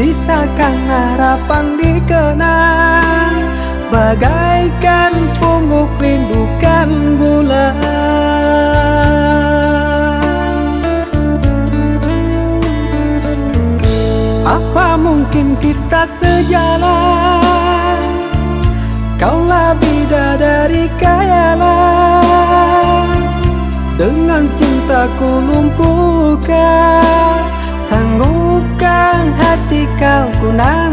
Seakan harapan dikenang Bagaikan pungguk rindukan bulan. Apa mungkin kita sejalan? Kaulah bidadari kayalah Dengan cintaku lumpuhkan Sanggupkan kau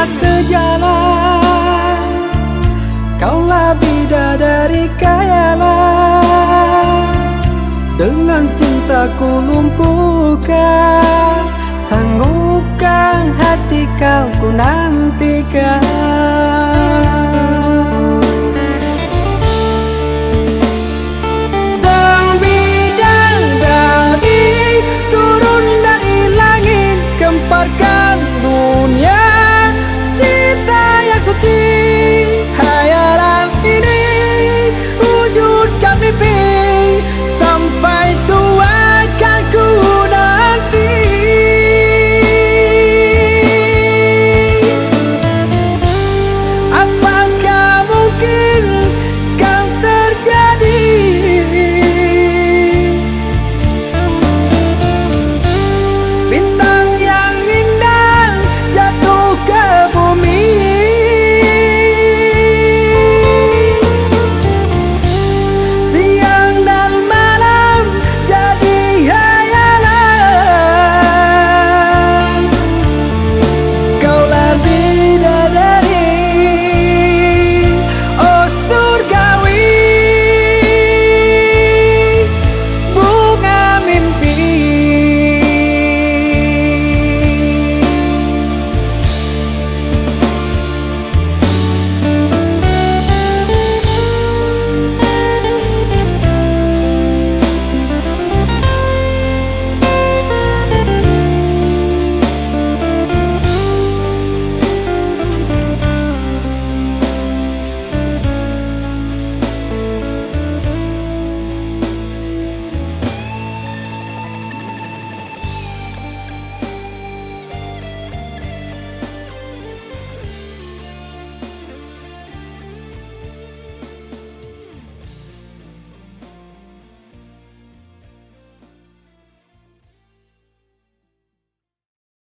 kita sejalan. Kaulah bidadari kayalah Dengan cintaku lumpuhkan Sanggupkan hati kau ku nanti